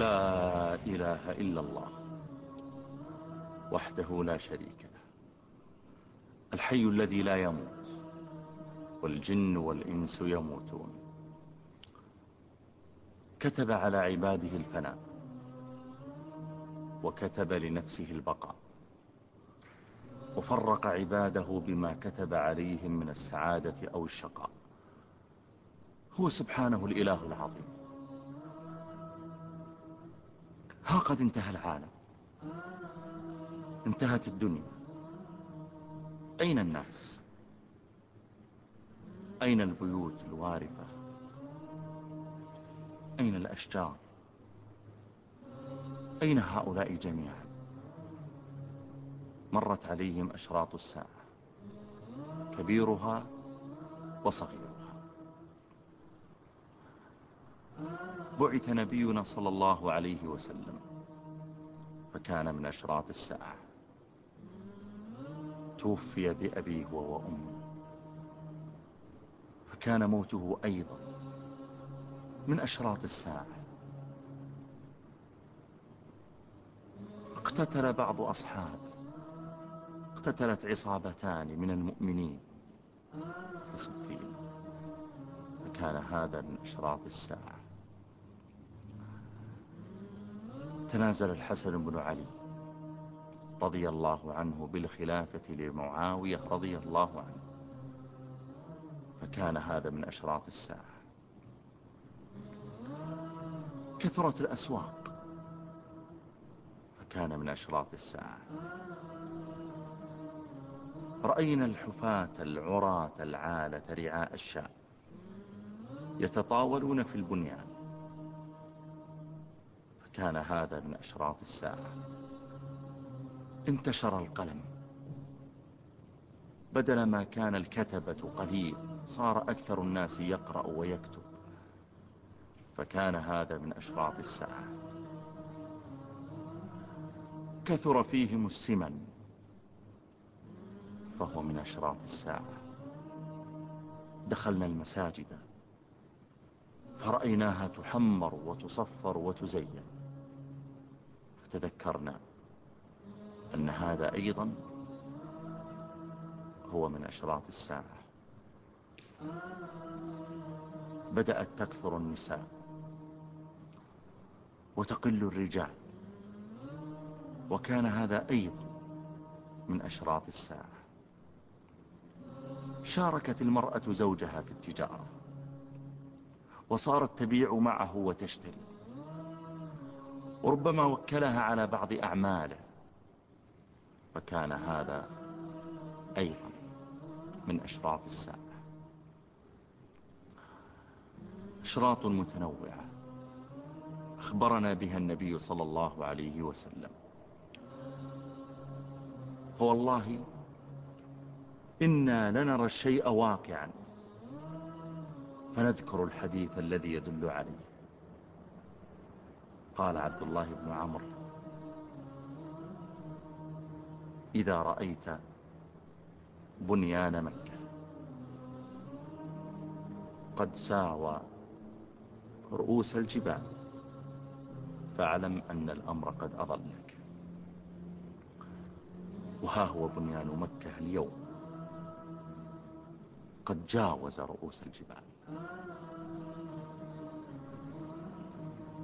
لا إله إلا الله وحده لا شريك له الحي الذي لا يموت والجن والإنس يموتون. كتب على عباده الفناء وكتب لنفسه البقاء وفرق عباده بما كتب عليهم من السعادة أو الشقاء. هو سبحانه الإله العظيم. ها قد انتهى العالم. انتهت الدنيا. أين الناس؟ أين البيوت الوارفة؟ أين الأشجار؟ أين هؤلاء جميعا؟ مرت عليهم أشراط الساعة. كبيرها وصغيرها. بعث نبينا صلى الله عليه وسلم فكان من أشراط الساعة. توفي بأبيه وأمه فكان موته أيضا من أشراط الساعة. اقتتل بعض أصحابه اقتتلت عصابتان من المؤمنين في صفين فكان هذا من أشراط الساعة. تنازل الحسن بن علي رضي الله عنه بالخلافة لمعاوية رضي الله عنه. فكان هذا من أشراط الساعة. كثرت الأسواق. فكان من أشراط الساعة. رأينا الحفاة العراة العالة رعاء الشاء يتطاولون في البنيان. فكان هذا من أشراط الساعة. انتشر القلم. بدل ما كان الكتبة قليل صار أكثر الناس يقرأ ويكتب. فكان هذا من أشراط الساعة. كثر فيهم السمن. فهو من أشراط الساعة. دخلنا المساجد. فرأيناها تحمر وتصفر وتزين. فتذكرنا أن هذا أيضا هو من أشراط الساعة. بدأت تكثر النساء وتقل الرجال وكان هذا أيضا من أشراط الساعة. شاركت المرأة زوجها في التجارة وصارت تبيع معه وتشتري. وربما وكلها على بعض أعماله. فكان هذا أيضا من أشراط الساعة. أشراط متنوعة. أخبرنا بها النبي صلى الله عليه وسلم. فوالله إنا لنرى الشيء واقعا. فنذكر الحديث الذي يدل عليه. قال عبد الله بن عمرو إذا رأيت بنيان مكة قد ساوى رؤوس الجبال فاعلم أن الأمر قد أضلك وها هو بنيان مكة اليوم قد جاوز رؤوس الجبال.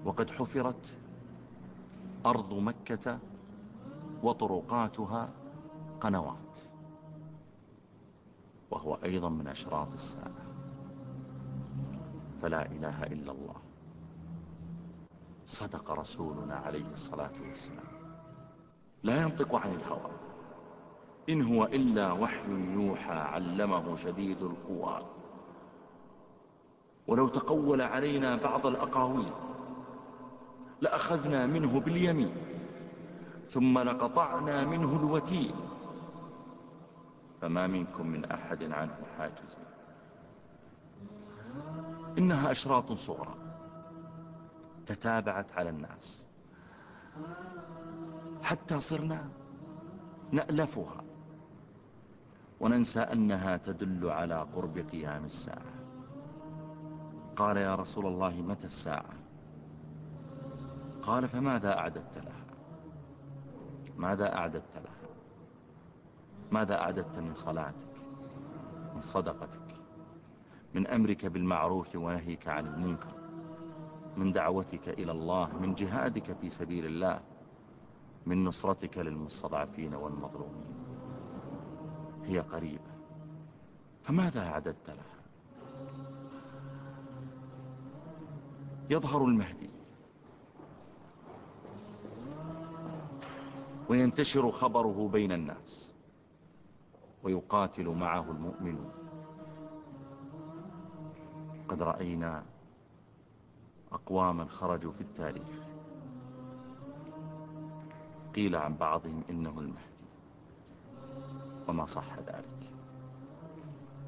وقد حفرت أرض مكة وطرقاتها قنوات وهو أيضا من أشراط الساعة. فلا إله إلا الله. صدق رسولنا عليه الصلاة والسلام. لا ينطق عن الهوى. إن هو إلا وحي يوحى علمه شديد القوى. ولو تقول علينا بعض الأقاويل لأخذنا منه باليمين ثم لقطعنا منه الوتين. فما منكم من أحد عنه حاجز. إنها أشراط صغرى تتابعت على الناس. حتى صرنا نألفها. وننسى أنها تدل على قرب قيام الساعة. قال يا رسول الله متى الساعة؟ قال فماذا أعددت لها؟ ماذا أعددت لها؟ ماذا أعددت من صلاتك؟ من صدقتك؟ من أمرك بالمعروف ونهيك عن المنكر؟ من دعوتك إلى الله؟ من جهادك في سبيل الله؟ من نصرتك للمستضعفين والمظلومين؟ هي قريبة. فماذا أعددت لها؟ يظهر المهدي. وينتشر خبره بين الناس ويقاتل معه المؤمنون. قد رأينا أقواما خرجوا في التاريخ. قيل عن بعضهم إنه المهدي. وما صح ذلك.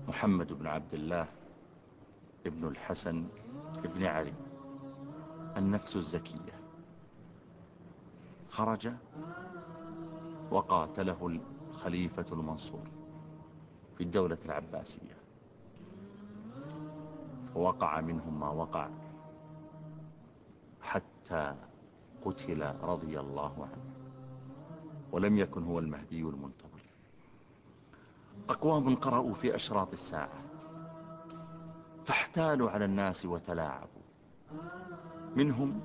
محمد بن عبد الله ابن الحسن ابن علي النفس الزكية خرج وقاتله الخليفة المنصور في الدولة العباسية. ووقع منهم ما وقع حتى قتل رضي الله عنه ولم يكن هو المهدي المنتظر. أقوام قرأوا في أشراط الساعة فاحتالوا على الناس وتلاعبوا. منهم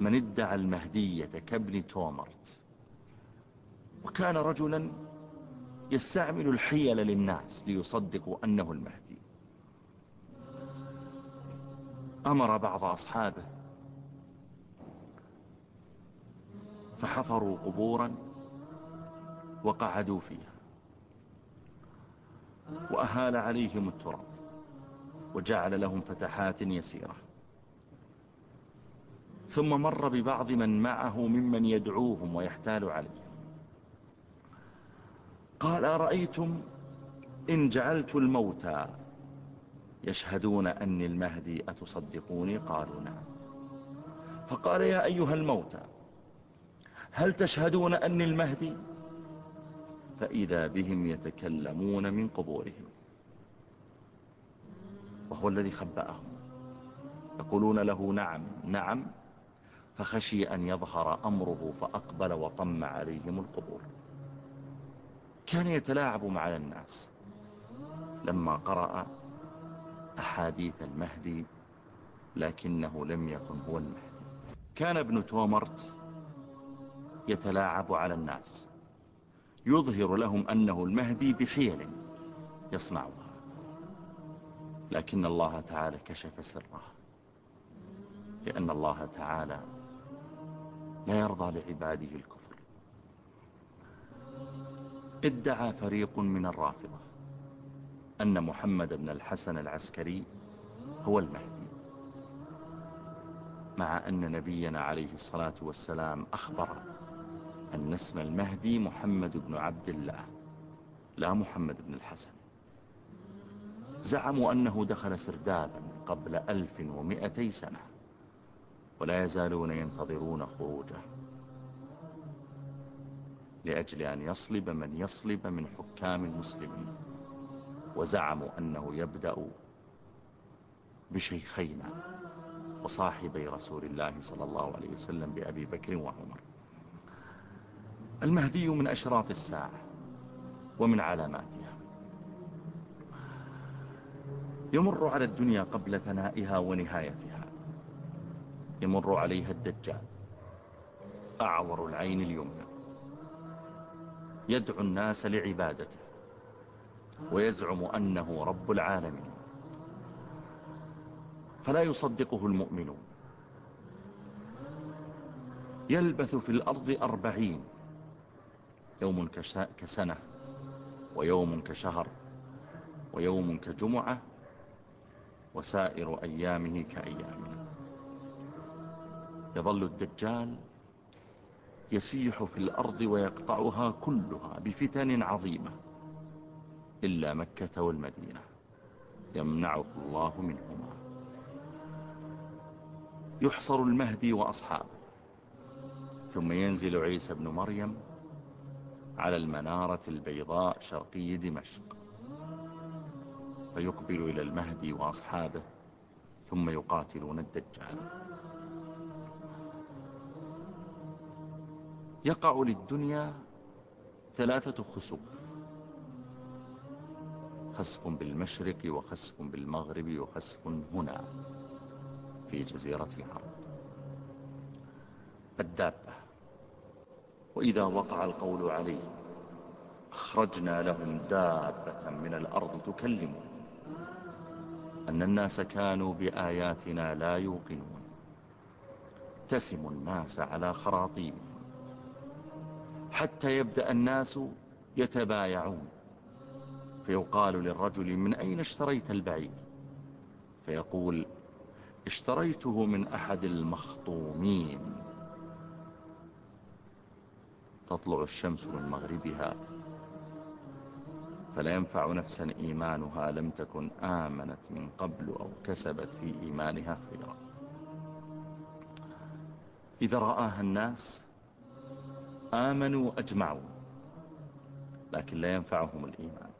من ادعى المهدية كابن تومرت وكان رجلا يستعمل الحيل للناس ليصدقوا أنه المهدي. أمر بعض أصحابه فحفروا قبورا وقعدوا فيها وأهال عليهم التراب وجعل لهم فتحات يسيرة. ثم مر ببعض من معه ممن يدعوهم ويحتال عليهم. قال أرأيتم إن جعلت الموتى يشهدون أني المهدي أتصدقوني؟ قالوا نعم. فقال يا أيها الموتى هل تشهدون أني المهدي؟ فإذا بهم يتكلمون من قبورهم. وهو الذي خبأهم يقولون له نعم نعم. فخشي أن يظهر أمره فأقبل وطم عليهم القبور. كان يتلاعب مع الناس. لما قرأ أحاديث المهدي لكنه لم يكن هو المهدي. كان ابن تومرت يتلاعب على الناس. يظهر لهم أنه المهدي بحيل يصنعها. لكن الله تعالى كشف سره. لأن الله تعالى لا يرضى لعباده الكفر. ادعى فريق من الرافضة أن محمد بن الحسن العسكري هو المهدي مع أن نبينا عليه الصلاة والسلام أخبر أن اسم المهدي محمد بن عبد الله لا محمد بن الحسن. زعموا أنه دخل سردابا قبل ألف ومئتي سنة ولا يزالون ينتظرون خروجه. لأجل أن يصلب من يصلب من حكام المسلمين. وزعموا أنه يبدأ بشيخينا وصاحبي رسول الله صلى الله عليه وسلم بأبي بكر وعمر. المهدي من أشراط الساعة ومن علاماتها. يمر على الدنيا قبل فنائها ونهايتها. يمر عليها الدجال. أعور العين اليمنى. يدعو الناس لعبادته. ويزعم أنه رب العالمين. فلا يصدقه المؤمنون. يلبث في الأرض أربعين. يوم كسنة. ويوم كشهر. ويوم كجمعة. وسائر أيامه كأيامنا. يظل الدجال يسيح في الأرض ويقطعها كلها بفتن عظيمة إلا مكة والمدينة. يمنعه الله منهما. يحصر المهدي وأصحابه. ثم ينزل عيسى بن مريم على المنارة البيضاء شرقي دمشق. فيقبل إلى المهدي وأصحابه ثم يقاتلون الدجال. يقع للدنيا ثلاثة خسوف. خسف بالمشرق وخسف بالمغرب وخسف هنا في جزيرة العرب الدابة. وإذا وقع القول عليه أخرجنا لهم دابة من الأرض تكلمهم أن الناس كانوا بآياتنا لا يوقنون. تسم الناس على خراطيمهم. حتى يبدأ الناس يتبايعون. فيقال للرجل من أين اشتريت البعير فيقول اشتريته من أحد المخطومين. تطلع الشمس من مغربها فلا ينفع نفسا إيمانها لم تكن آمنت من قبل أو كسبت في إيمانها خيرا. إذا رآها الناس آمنوا أجمعوا لكن لا ينفعهم الإيمان.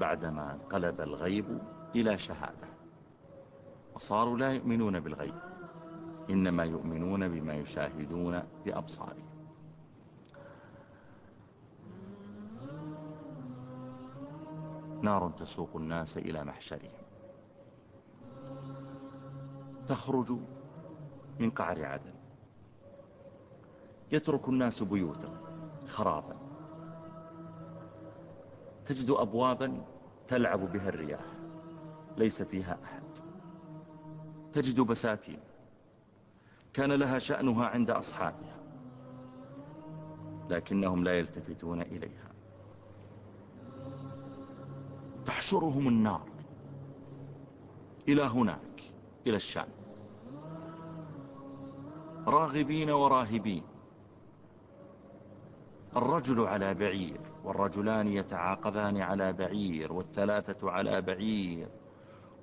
بعدما انقلب الغيب إلى شهادة. وصاروا لا يؤمنون بالغيب. إنما يؤمنون بما يشاهدون بأبصارهم. نار تسوق الناس إلى محشرهم. تخرج من قعر عدن. يترك الناس بيوتهم خرابا. تجد أبوابا تلعب بها الرياح ليس فيها أحد. تجد بساتين كان لها شأنها عند أصحابها لكنهم لا يلتفتون إليها. تحشرهم النار إلى هناك إلى الشام. راغبين وراهبين الرجل على بعير والرجلان يتعاقبان على بعير والثلاثة على بعير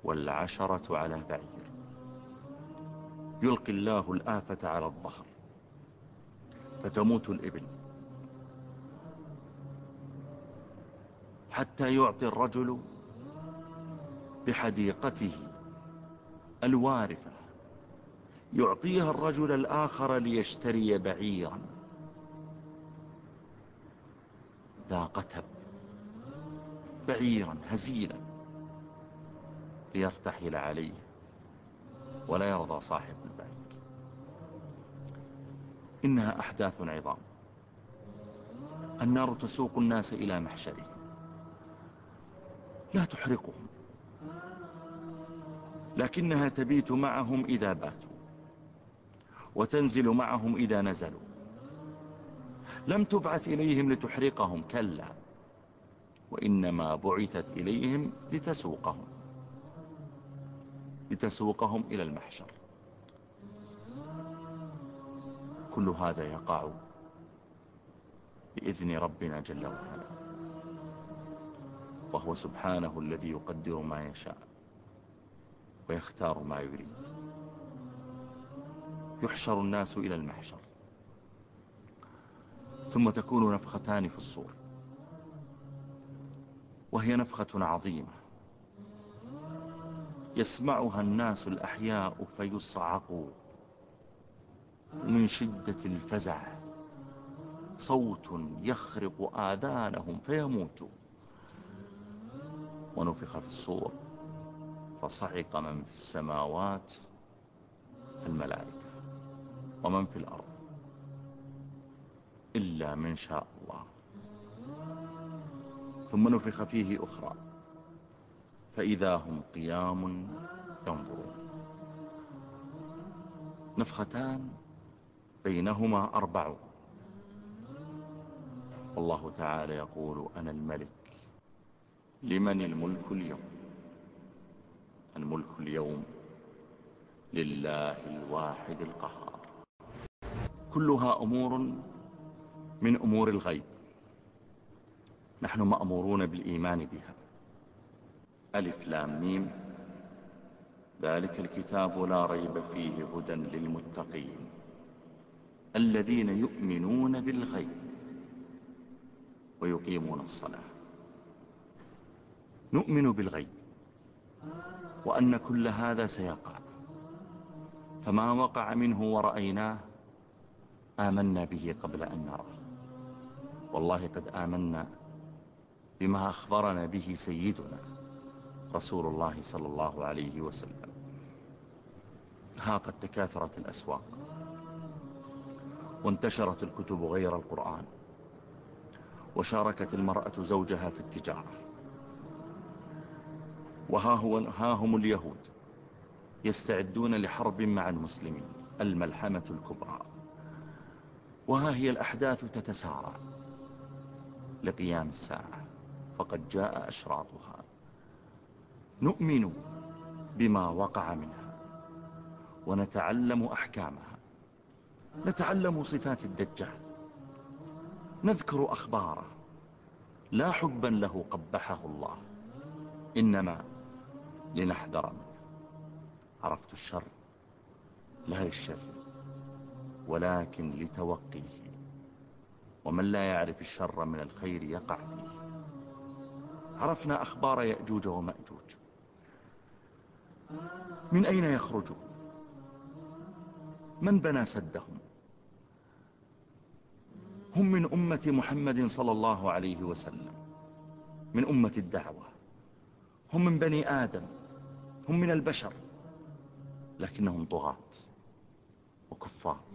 والعشرة على بعير. يلقي الله الآفة على الظهر فتموت الإبل. حتى يعطي الرجل بحديقته الوارفة. يعطيها الرجل الآخر ليشتري بعيرا. ذا قتب بعيرا هزيلا ليرتحل عليه ولا يرضى صاحب البعير. إنها أحداث عظام. النار تسوق الناس إلى محشرهم. لا تحرقهم. لكنها تبيت معهم إذا باتوا وتنزل معهم إذا نزلوا. لم تبعث إليهم لتحرقهم كلا. وإنما بعثت إليهم لتسوقهم. لتسوقهم إلى المحشر. كل هذا يقع بإذن ربنا جل وعلا. وهو سبحانه الذي يقدر ما يشاء ويختار ما يريد. يحشر الناس إلى المحشر. ثم تكون نفختان في الصور. وهي نفخة عظيمة. يسمعها الناس الأحياء فيصعقوا. من شدة الفزع صوت يخرق آذانهم فيموتوا. ونفخ في الصور فصعق من في السماوات الملائكة ومن في الأرض. إلا من شاء الله. ثم نفخ فيه أخرى. فإذا هم قيام ينظرون. نفختان بينهما أربع والله تعالى يقول أنا الملك. لمن الملك اليوم؟ الملك اليوم لله الواحد القهار. كلها أمور من أمور الغيب. نحن مأمورون بالإيمان بها. ألف لام ميم. ذلك الكتاب لا ريب فيه هدى للمتقين. الذين يؤمنون بالغيب ويقيمون الصلاة. نؤمن بالغيب وأن كل هذا سيقع. فما وقع منه ورأيناه آمنا به قبل أن نراه. والله قد آمنا بما أخبرنا به سيدنا رسول الله صلى الله عليه وسلم. ها قد تكاثرت الأسواق. وانتشرت الكتب غير القرآن. وشاركت المرأة زوجها في التجارة. وها هو ها هم اليهود يستعدون لحرب مع المسلمين الملحمة الكبرى. وها هي الأحداث تتسارع. لقيام الساعة فقد جاء أشراطها. نؤمن بما وقع منها ونتعلم أحكامها. نتعلم صفات الدجال. نذكر أخباره. لا حبا له قبحه الله إنما لنحذر منه. عرفت الشر؟ لا للشر ولكن لتوقيه. ومن لا يعرف الشر من الخير يقع فيه. عرفنا أخبار يأجوج ومأجوج. من أين يخرجون؟ من بنى سدهم؟ هم من أمة محمد صلى الله عليه وسلم. من أمة الدعوة. هم من بني آدم. هم من البشر. لكنهم طغاة وكفار.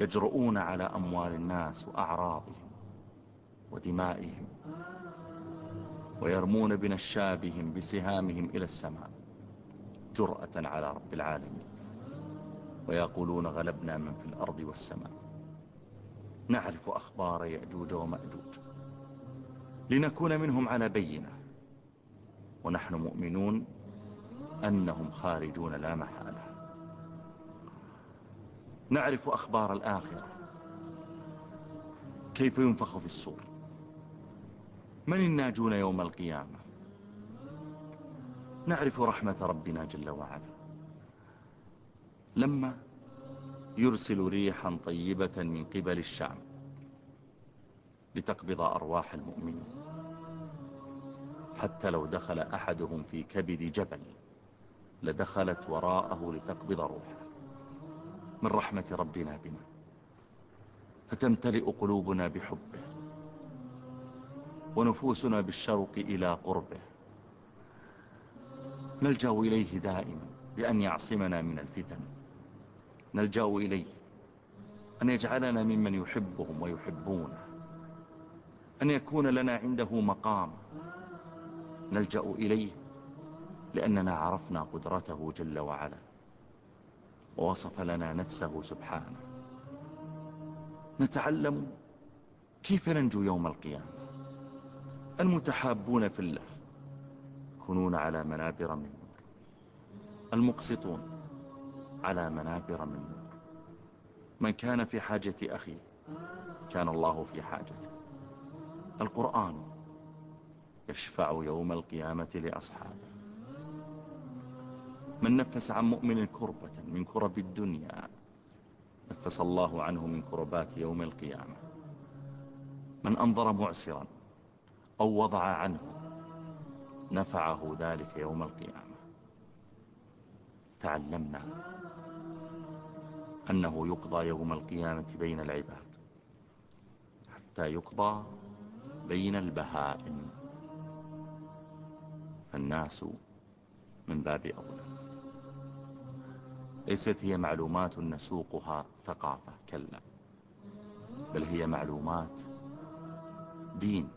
يجرؤون على أموال الناس وأعراضهم ودمائهم ويرمون بنشابهم بسهامهم إلى السماء جرأة على رب العالمين ويقولون غلبنا من في الأرض والسماء. نعرف أخبار يأجوج ومأجوج. لنكون منهم على بينة. ونحن مؤمنون أنهم خارجون لا محالة. نعرف أخبار الآخرة. كيف ينفخ في الصور؟ من الناجون يوم القيامة؟ نعرف رحمة ربنا جل وعلا. لما يرسل ريحا طيبة من قبل الشام لتقبض أرواح المؤمنين. حتى لو دخل أحدهم في كبد جبل لدخلت وراءه لتقبض روحه. من رحمة ربنا بنا. فتمتلئ قلوبنا بحبه ونفوسنا بالشوق إلى قربه. نلجأ إليه دائما بأن يعصمنا من الفتن. نلجأ إليه أن يجعلنا ممن يحبهم ويحبونه. أن يكون لنا عنده مقام نلجأ إليه لأننا عرفنا قدرته جل وعلا. ووصف لنا نفسه سبحانه. نتعلم كيف ننجو يوم القيامة. المتحابون في الله يكونون على منابر من نور. المقسطون على منابر من نور. من كان في حاجة أخيه كان الله في حاجته. القرآن يشفع يوم القيامة لأصحابه. من نفس عن مؤمن كربة من كرب الدنيا. نفس الله عنه من كربات يوم القيامة. من أنظر معسرا أو وضع عنه نفعه ذلك يوم القيامة. تعلمنا أنه يقضى يوم القيامة بين العباد حتى يقضى بين البهائم. فالناس من باب أولى. ليست هي معلومات نسوقها ثقافة كلا. بل هي معلومات دين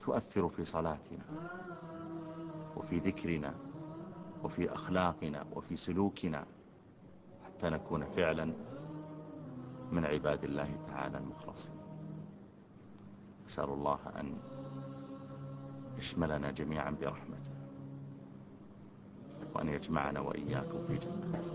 تؤثر في صلاتنا وفي ذكرنا وفي أخلاقنا وفي سلوكنا حتى نكون فعلا من عباد الله تعالى المخلصين. أسأل الله أن يشملنا جميعا برحمته. وأن يجمعنا وإياكم في جنته